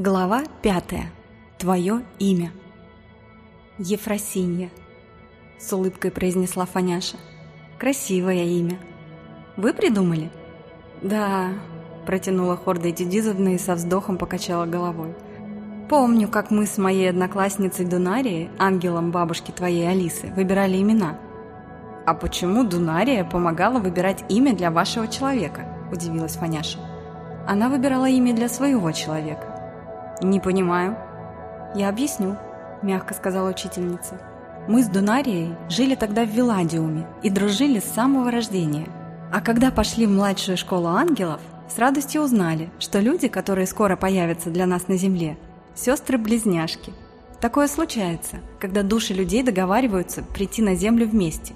Глава пятая. Твое имя. Ефросинья. С улыбкой произнесла Фаняша. Красивое имя. Вы придумали? Да, протянула Хорда Дидизовна и со вздохом покачала головой. Помню, как мы с моей одноклассницей Дунарией, ангелом бабушки твоей Алисы, выбирали имена. А почему Дунария помогала выбирать имя для вашего человека? Удивилась Фаняша. Она выбирала имя для своего человека. «Не понимаю». «Я объясню», – мягко сказала учительница. «Мы с Дунарией жили тогда в Виладиуме и дружили с самого рождения. А когда пошли в младшую школу ангелов, с радостью узнали, что люди, которые скоро появятся для нас на Земле, сестры-близняшки. Такое случается, когда души людей договариваются прийти на Землю вместе.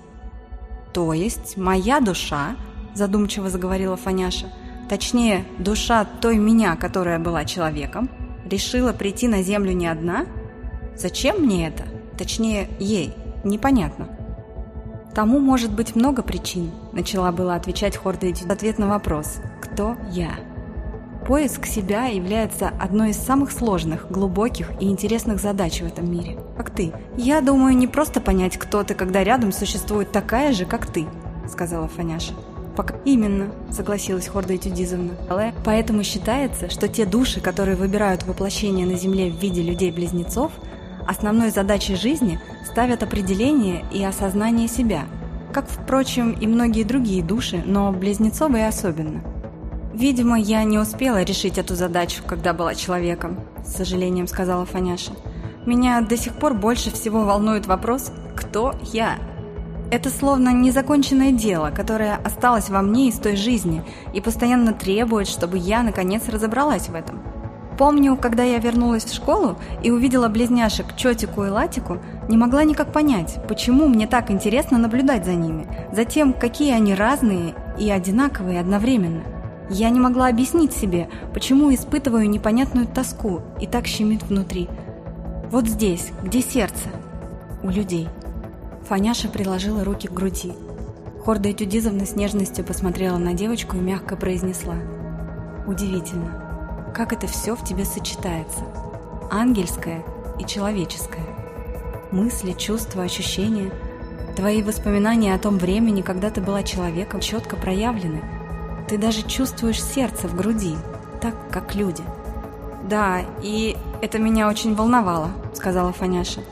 То есть моя душа, задумчиво заговорила Фаняша, точнее, душа той меня, которая была человеком, решила прийти на Землю не одна? Зачем мне это? Точнее, ей. Непонятно. Тому может быть много причин, начала была отвечать Хорда в ответ на вопрос «Кто я?». Поиск себя является одной из самых сложных, глубоких и интересных задач в этом мире. Как ты? Я думаю, не просто понять, кто ты, когда рядом существует такая же, как ты, сказала Фаняша. Пока... Именно, согласилась Хорда Этюдизовна. Поэтому считается, что те души, которые выбирают воплощение на Земле в виде людей-близнецов, основной задачей жизни ставят определение и осознание себя, как, впрочем, и многие другие души, но близнецовые особенно. «Видимо, я не успела решить эту задачу, когда была человеком», – с сожалением сказала Фаняша. «Меня до сих пор больше всего волнует вопрос «Кто я?». Это словно незаконченное дело, которое осталось во мне из той жизни и постоянно требует, чтобы я наконец разобралась в этом. Помню, когда я вернулась в школу и увидела близняшек Чотику и Латику, не могла никак понять, почему мне так интересно наблюдать за ними, за тем, какие они разные и одинаковые одновременно. Я не могла объяснить себе, почему испытываю непонятную тоску и так щемит внутри. Вот здесь, где сердце, у людей. Фаняша приложила руки к груди. Хорда Этюдизовна с нежностью посмотрела на девочку и мягко произнесла. «Удивительно, как это все в тебе сочетается. Ангельское и человеческое. Мысли, чувства, ощущения. Твои воспоминания о том времени, когда ты была человеком, четко проявлены. Ты даже чувствуешь сердце в груди, так, как люди». «Да, и это меня очень волновало», — сказала Фаняша.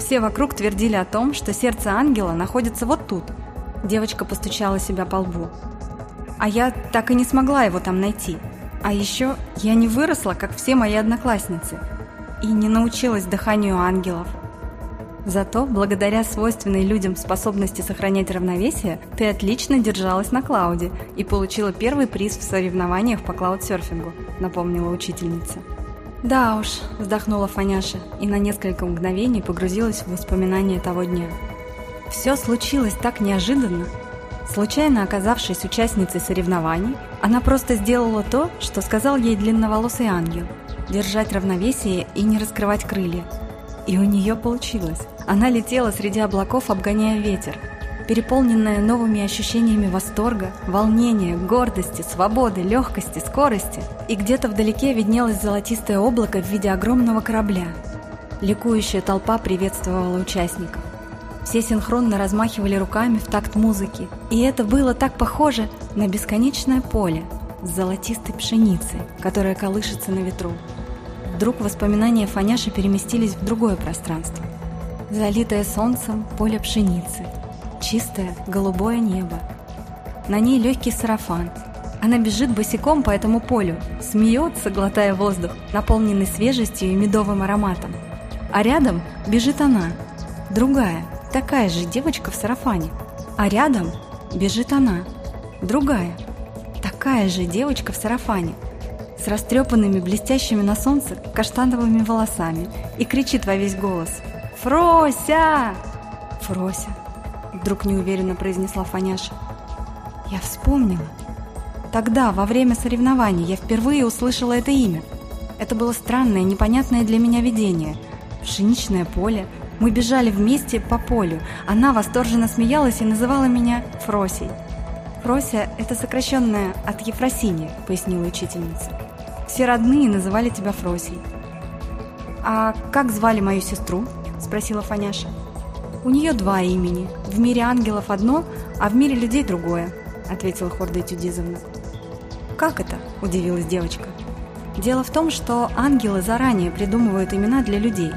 Все вокруг твердили о том, что сердце ангела находится вот тут. Девочка постучала себя по лбу. А я так и не смогла его там найти. А еще я не выросла, как все мои одноклассницы, и не научилась дыханию ангелов. Зато, благодаря свойственной людям способности сохранять равновесие, ты отлично держалась на Клауде и получила первый приз в соревнованиях по клаудсерфингу, напомнила учительница. «Да уж», – вздохнула Фаняша и на несколько мгновений погрузилась в воспоминания того дня. Все случилось так неожиданно. Случайно оказавшись участницей соревнований, она просто сделала то, что сказал ей длинноволосый ангел – держать равновесие и не раскрывать крылья. И у нее получилось. Она летела среди облаков, обгоняя ветер – переполненная новыми ощущениями восторга, волнения, гордости, свободы, легкости, скорости. И где-то вдалеке виднелось золотистое облако в виде огромного корабля. Ликующая толпа приветствовала участников. Все синхронно размахивали руками в такт музыки. И это было так похоже на бесконечное поле с золотистой пшеницей, которая колышется на ветру. Вдруг воспоминания Фаняши переместились в другое пространство. Залитое солнцем поле пшеницы – чистое голубое небо. На ней легкий сарафан. Она бежит босиком по этому полю, смеется, глотая воздух, наполненный свежестью и медовым ароматом. А рядом бежит она, другая, такая же девочка в сарафане. А рядом бежит она, другая, такая же девочка в сарафане, с растрепанными блестящими на солнце каштановыми волосами и кричит во весь голос «Фрося!» Фрося. Вдруг неуверенно произнесла Фаняша. Я вспомнила. Тогда, во время соревнований, я впервые услышала это имя. Это было странное, непонятное для меня видение. Пшеничное поле. Мы бежали вместе по полю. Она восторженно смеялась и называла меня Фросей. «Фрося – это сокращенное от Ефросиньи», – пояснила учительница. «Все родные называли тебя Фросей. «А как звали мою сестру?» – спросила Фаняша. «У нее два имени. В мире ангелов одно, а в мире людей другое», – ответила Хорда Тюдизовна. «Как это?» – удивилась девочка. «Дело в том, что ангелы заранее придумывают имена для людей.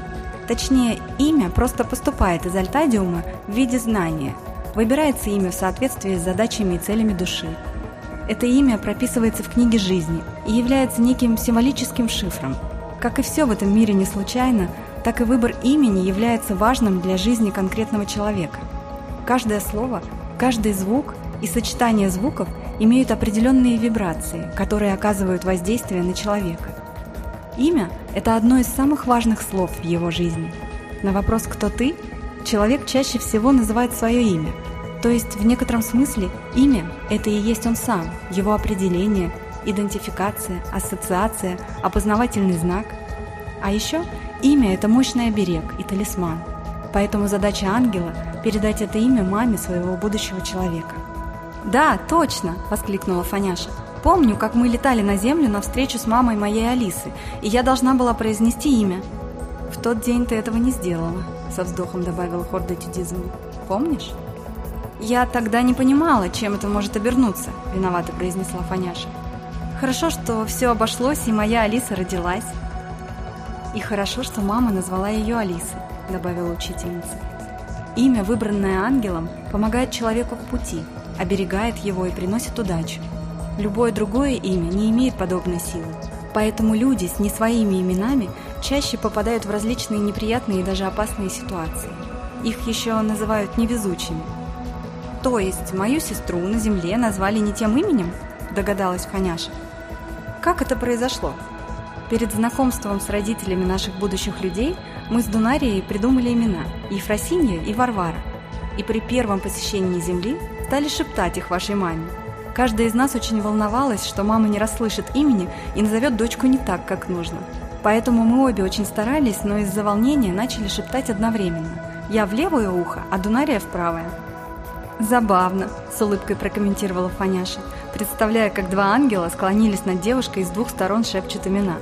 Точнее, имя просто поступает из альтадиума в виде знания. Выбирается имя в соответствии с задачами и целями души. Это имя прописывается в книге жизни и является неким символическим шифром. Как и все в этом мире не случайно, так и выбор имени является важным для жизни конкретного человека. Каждое слово, каждый звук и сочетание звуков имеют определенные вибрации, которые оказывают воздействие на человека. Имя – это одно из самых важных слов в его жизни. На вопрос «Кто ты?» человек чаще всего называет свое имя – то есть в некотором смысле имя – это и есть он сам, его определение, идентификация, ассоциация, опознавательный знак. А еще имя – это мощный оберег и талисман. Поэтому задача ангела – передать это имя маме своего будущего человека. «Да, точно!» – воскликнула Фаняша. «Помню, как мы летали на Землю на встречу с мамой моей Алисы, и я должна была произнести имя». «В тот день ты этого не сделала», – со вздохом добавила Хорда Тюдизм. «Помнишь?» «Я тогда не понимала, чем это может обернуться», – виновато произнесла Фаняша. «Хорошо, что все обошлось, и моя Алиса родилась». «И хорошо, что мама назвала ее Алисой», – добавила учительница. «Имя, выбранное ангелом, помогает человеку в пути, оберегает его и приносит удачу. Любое другое имя не имеет подобной силы, поэтому люди с не своими именами чаще попадают в различные неприятные и даже опасные ситуации. Их еще называют невезучими – «То есть мою сестру на земле назвали не тем именем?» – догадалась Ханяша. «Как это произошло?» Перед знакомством с родителями наших будущих людей мы с Дунарией придумали имена – Ефросинья и Варвара. И при первом посещении Земли стали шептать их вашей маме. Каждая из нас очень волновалась, что мама не расслышит имени и назовет дочку не так, как нужно. Поэтому мы обе очень старались, но из-за волнения начали шептать одновременно. Я в левое ухо, а Дунария в правое – «Забавно», – с улыбкой прокомментировала Фаняша, представляя, как два ангела склонились над девушкой и с двух сторон шепчут имена.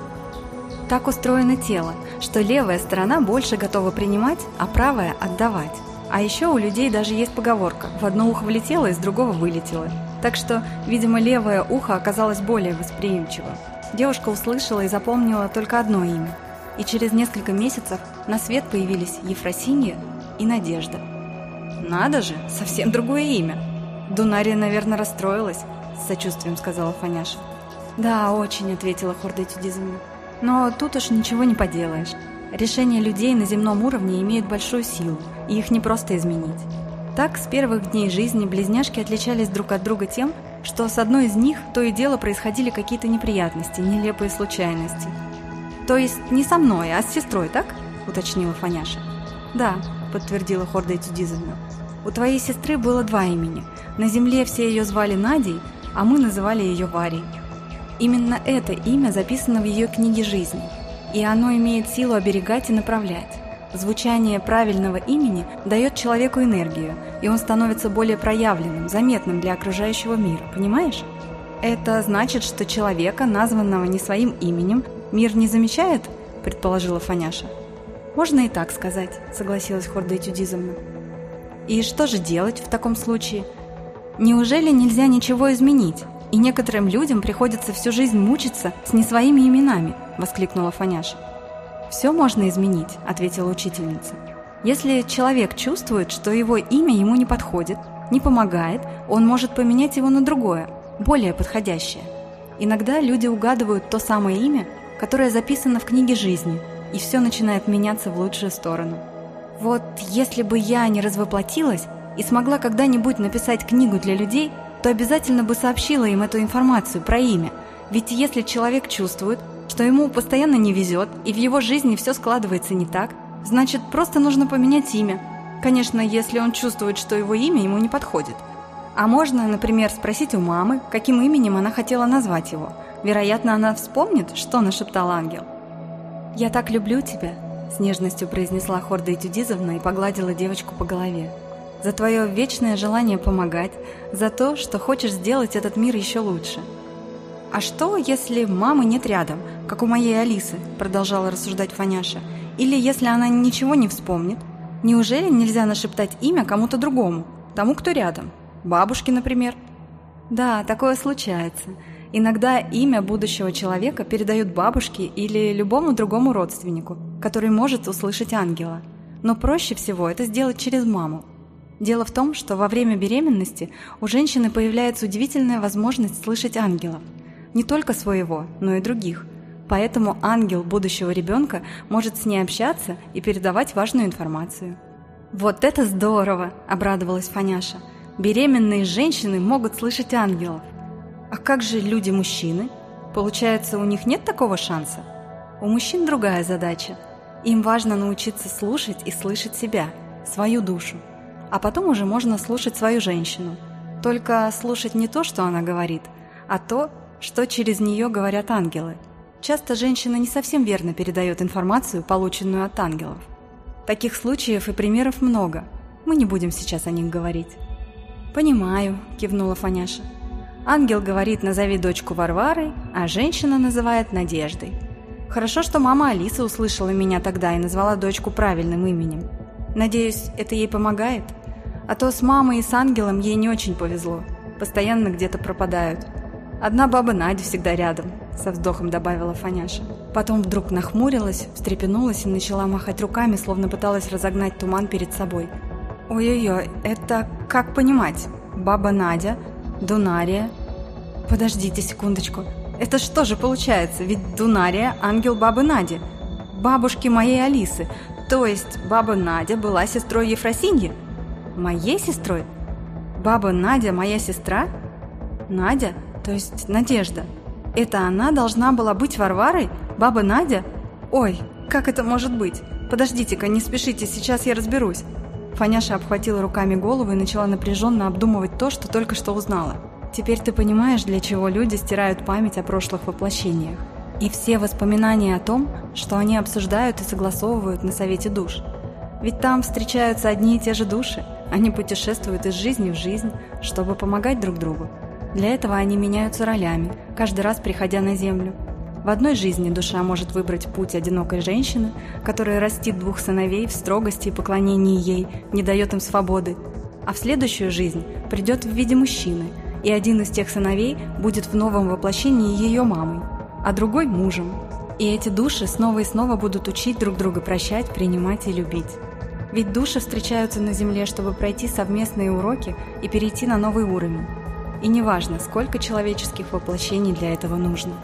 Так устроено тело, что левая сторона больше готова принимать, а правая – отдавать. А еще у людей даже есть поговорка «в одно ухо влетело, из другого вылетело». Так что, видимо, левое ухо оказалось более восприимчивым. Девушка услышала и запомнила только одно имя. И через несколько месяцев на свет появились Ефросинья и Надежда – «Надо же, совсем другое имя!» «Дунария, наверное, расстроилась», — с сочувствием сказала Фаняша. «Да, очень», — ответила Хорда Тюдизовна. «Но тут уж ничего не поделаешь. Решения людей на земном уровне имеют большую силу, и их не просто изменить. Так, с первых дней жизни близняшки отличались друг от друга тем, что с одной из них то и дело происходили какие-то неприятности, нелепые случайности. «То есть не со мной, а с сестрой, так?» – уточнила Фаняша. «Да», – подтвердила Хорда Тюдизовна. У твоей сестры было два имени. На земле все ее звали Надей, а мы называли ее Варей. Именно это имя записано в ее книге жизни, и оно имеет силу оберегать и направлять. Звучание правильного имени дает человеку энергию, и он становится более проявленным, заметным для окружающего мира, понимаешь? Это значит, что человека, названного не своим именем, мир не замечает, предположила Фаняша. Можно и так сказать, согласилась Хорда Этюдизовна. И что же делать в таком случае? Неужели нельзя ничего изменить? И некоторым людям приходится всю жизнь мучиться с не своими именами, воскликнула Фаняша. Все можно изменить, ответила учительница. Если человек чувствует, что его имя ему не подходит, не помогает, он может поменять его на другое, более подходящее. Иногда люди угадывают то самое имя, которое записано в книге жизни, и все начинает меняться в лучшую сторону. Вот если бы я не развоплотилась и смогла когда-нибудь написать книгу для людей, то обязательно бы сообщила им эту информацию про имя. Ведь если человек чувствует, что ему постоянно не везет и в его жизни все складывается не так, значит просто нужно поменять имя. Конечно, если он чувствует, что его имя ему не подходит. А можно, например, спросить у мамы, каким именем она хотела назвать его. Вероятно, она вспомнит, что нашептал ангел. «Я так люблю тебя», с нежностью произнесла Хорда Этюдизовна и погладила девочку по голове. «За твое вечное желание помогать, за то, что хочешь сделать этот мир еще лучше». «А что, если мамы нет рядом? как у моей Алисы, продолжала рассуждать Фаняша. Или если она ничего не вспомнит, неужели нельзя нашептать имя кому-то другому, тому, кто рядом? Бабушке, например? Да, такое случается. Иногда имя будущего человека передают бабушке или любому другому родственнику, который может услышать ангела. Но проще всего это сделать через маму. Дело в том, что во время беременности у женщины появляется удивительная возможность слышать ангелов. Не только своего, но и других. Поэтому ангел будущего ребенка может с ней общаться и передавать важную информацию. «Вот это здорово!» – обрадовалась Фаняша. «Беременные женщины могут слышать ангелов. А как же люди-мужчины? Получается, у них нет такого шанса? У мужчин другая задача. Им важно научиться слушать и слышать себя, свою душу. А потом уже можно слушать свою женщину. Только слушать не то, что она говорит, а то, что через нее говорят ангелы. Часто женщина не совсем верно передает информацию, полученную от ангелов. Таких случаев и примеров много. Мы не будем сейчас о них говорить. «Понимаю», – кивнула Фаняша. Ангел говорит «назови дочку Варварой», а женщина называет Надеждой. Хорошо, что мама Алиса услышала меня тогда и назвала дочку правильным именем. Надеюсь, это ей помогает? А то с мамой и с ангелом ей не очень повезло. Постоянно где-то пропадают. Одна баба Надя всегда рядом, со вздохом добавила Фаняша. Потом вдруг нахмурилась, встрепенулась и начала махать руками, словно пыталась разогнать туман перед собой. Ой-ой-ой, это как понимать? Баба Надя, Дунария. Подождите секундочку. Это что же получается? Ведь Дунария – ангел бабы Нади. Бабушки моей Алисы. То есть баба Надя была сестрой Ефросиньи? Моей сестрой? Баба Надя – моя сестра? Надя? То есть Надежда. Это она должна была быть Варварой? Баба Надя? Ой, как это может быть? Подождите-ка, не спешите, сейчас я разберусь. Фаняша обхватила руками голову и начала напряженно обдумывать то, что только что узнала. Теперь ты понимаешь, для чего люди стирают память о прошлых воплощениях. И все воспоминания о том, что они обсуждают и согласовывают на Совете душ. Ведь там встречаются одни и те же души. Они путешествуют из жизни в жизнь, чтобы помогать друг другу. Для этого они меняются ролями, каждый раз приходя на Землю. В одной жизни душа может выбрать путь одинокой женщины, которая растит двух сыновей в строгости и поклонении ей, не дает им свободы, а в следующую жизнь придет в виде мужчины, и один из тех сыновей будет в новом воплощении ее мамой, а другой – мужем. И эти души снова и снова будут учить друг друга прощать, принимать и любить. Ведь души встречаются на Земле, чтобы пройти совместные уроки и перейти на новый уровень. И неважно, сколько человеческих воплощений для этого нужно –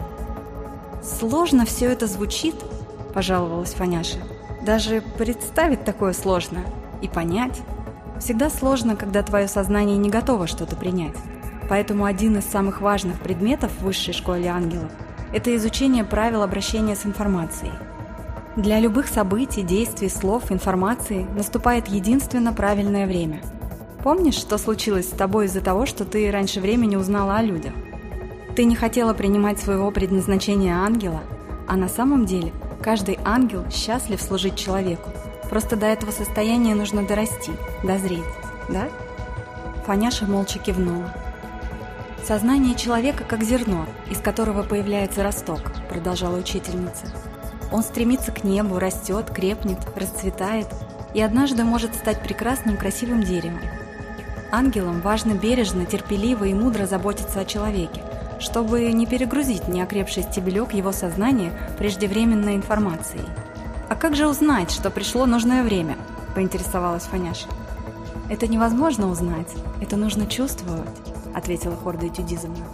«Сложно все это звучит», – пожаловалась Фаняша. «Даже представить такое сложно. И понять. Всегда сложно, когда твое сознание не готово что-то принять. Поэтому один из самых важных предметов в высшей школе ангелов – это изучение правил обращения с информацией. Для любых событий, действий, слов, информации наступает единственно правильное время. Помнишь, что случилось с тобой из-за того, что ты раньше времени узнала о людях? Ты не хотела принимать своего предназначения ангела, а на самом деле каждый ангел счастлив служить человеку. Просто до этого состояния нужно дорасти, дозреть, да? Фаняша молча кивнула. «Сознание человека как зерно, из которого появляется росток», – продолжала учительница. «Он стремится к небу, растет, крепнет, расцветает и однажды может стать прекрасным красивым деревом. Ангелам важно бережно, терпеливо и мудро заботиться о человеке, чтобы не перегрузить неокрепший стебелек его сознания преждевременной информацией. «А как же узнать, что пришло нужное время?» – поинтересовалась Фаняша. «Это невозможно узнать, это нужно чувствовать», – ответила Хорда Этюдизовна.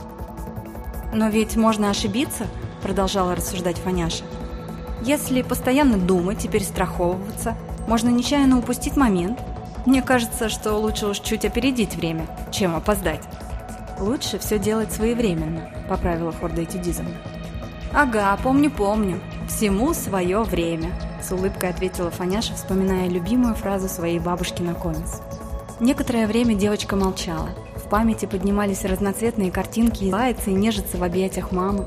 «Но ведь можно ошибиться», – продолжала рассуждать Фаняша. «Если постоянно думать и перестраховываться, можно нечаянно упустить момент. Мне кажется, что лучше уж чуть опередить время, чем опоздать». «Лучше все делать своевременно», — поправила Хорда Этюдизовна. «Ага, помню-помню. Всему свое время», — с улыбкой ответила Фаняша, вспоминая любимую фразу своей бабушки на комис. Некоторое время девочка молчала. В памяти поднимались разноцветные картинки, лается и нежится в объятиях мамы.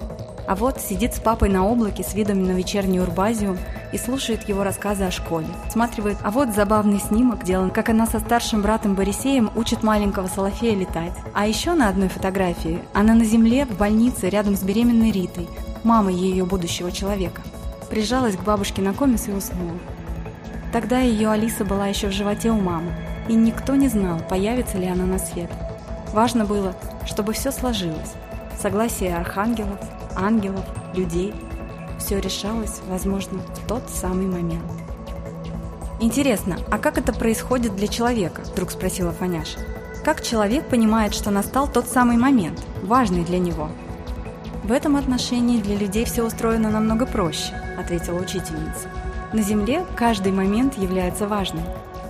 А вот сидит с папой на облаке с видом на вечерний урбазиум и слушает его рассказы о школе. Сматривает, а вот забавный снимок сделан, как она со старшим братом Борисеем учит маленького Солофея летать. А еще на одной фотографии она на земле в больнице рядом с беременной Ритой. мамой ее будущего человека. Прижалась к бабушке на комис и уснула. Тогда ее Алиса была еще в животе у мамы, и никто не знал, появится ли она на свет. Важно было, чтобы все сложилось. Согласие архангелов, ангелов, людей. Все решалось, возможно, в тот самый момент. «Интересно, а как это происходит для человека?» – вдруг спросила Фаняша. «Как человек понимает, что настал тот самый момент, важный для него?» «В этом отношении для людей все устроено намного проще», – ответила учительница. «На Земле каждый момент является важным.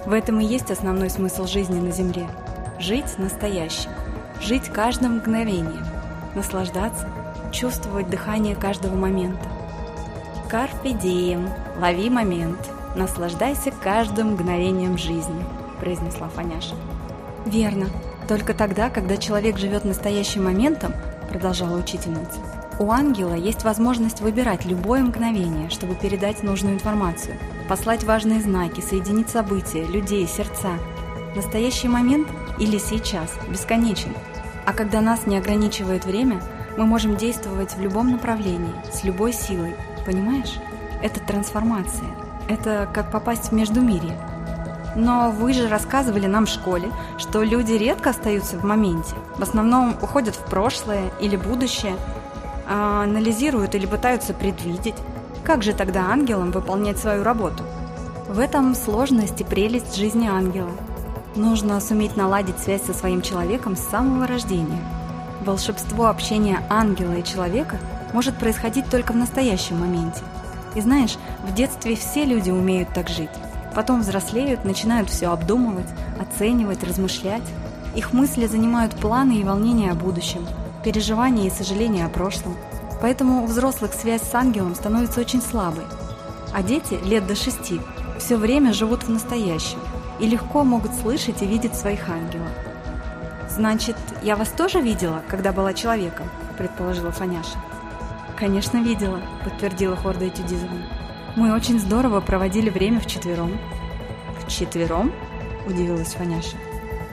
В этом и есть основной смысл жизни на Земле – жить настоящим, жить каждым мгновением, наслаждаться, чувствовать дыхание каждого момента. «Карпе дием, лови момент», «Наслаждайся каждым мгновением жизни», – произнесла Фаняша. «Верно. Только тогда, когда человек живет настоящим моментом, – продолжала учительница, – у ангела есть возможность выбирать любое мгновение, чтобы передать нужную информацию, послать важные знаки, соединить события, людей, сердца. Настоящий момент или сейчас бесконечен. А когда нас не ограничивает время, мы можем действовать в любом направлении, с любой силой. Понимаешь? Это трансформация. Это как попасть в Междумирье. Но вы же рассказывали нам в школе, что люди редко остаются в моменте. В основном уходят в прошлое или будущее, а анализируют или пытаются предвидеть. Как же тогда ангелам выполнять свою работу? В этом сложность и прелесть жизни ангела. Нужно суметь наладить связь со своим человеком с самого рождения. Волшебство общения ангела и человека может происходить только в настоящем моменте – и знаешь, в детстве все люди умеют так жить. Потом взрослеют, начинают все обдумывать, оценивать, размышлять. Их мысли занимают планы и волнения о будущем, переживания и сожаления о прошлом. Поэтому у взрослых связь с ангелом становится очень слабой. А дети лет до шести все время живут в настоящем и легко могут слышать и видеть своих ангелов. «Значит, я вас тоже видела, когда была человеком?» – предположила Фаняша. «Конечно, видела», — подтвердила Хорда Этюдизовна. «Мы очень здорово проводили время вчетвером». «Вчетвером?» — удивилась Фаняша.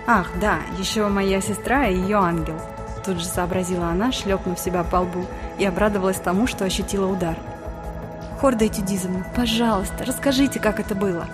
«Ах, да, еще моя сестра и ее ангел», — тут же сообразила она, шлепнув себя по лбу, и обрадовалась тому, что ощутила удар. «Хорда Этюдизовна, пожалуйста, расскажите, как это было»,